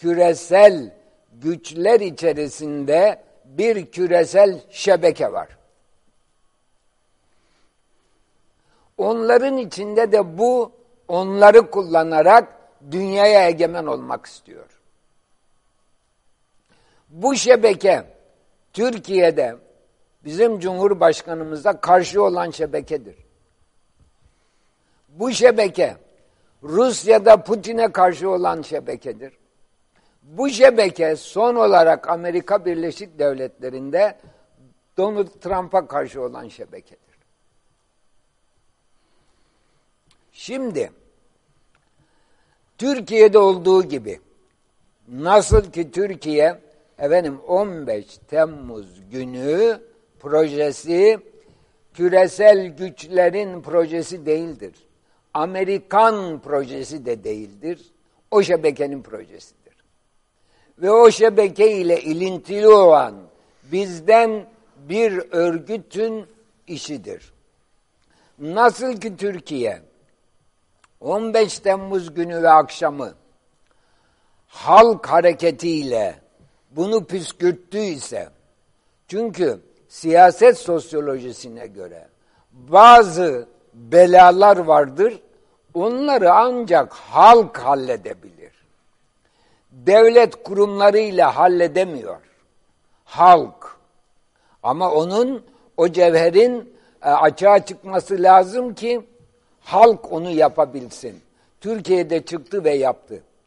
küresel güçler içerisinde bir küresel şebeke var. Onların içinde de bu onları kullanarak dünyaya egemen olmak istiyor. Bu şebeke Türkiye'de bizim Cumhurbaşkanımıza karşı olan şebekedir. Bu şebeke Rusya'da Putin'e karşı olan şebekedir. Bu şebeke son olarak Amerika Birleşik Devletleri'nde Donald Trump'a karşı olan şebekedir. Şimdi Türkiye'de olduğu gibi nasıl ki Türkiye efendim 15 Temmuz günü projesi küresel güçlerin projesi değildir. Amerikan projesi de değildir. O şebekenin projesidir. Ve o şebeke ile ilintili olan bizden bir örgütün işidir. Nasıl ki Türkiye 15 Temmuz günü ve akşamı halk hareketiyle bunu püskürttüyse çünkü siyaset sosyolojisine göre bazı belalar vardır onları ancak halk halledebilir. Devlet kurumlarıyla halledemiyor. Halk. Ama onun o cevherin e, açığa çıkması lazım ki halk onu yapabilsin. Türkiye'de çıktı ve yaptı.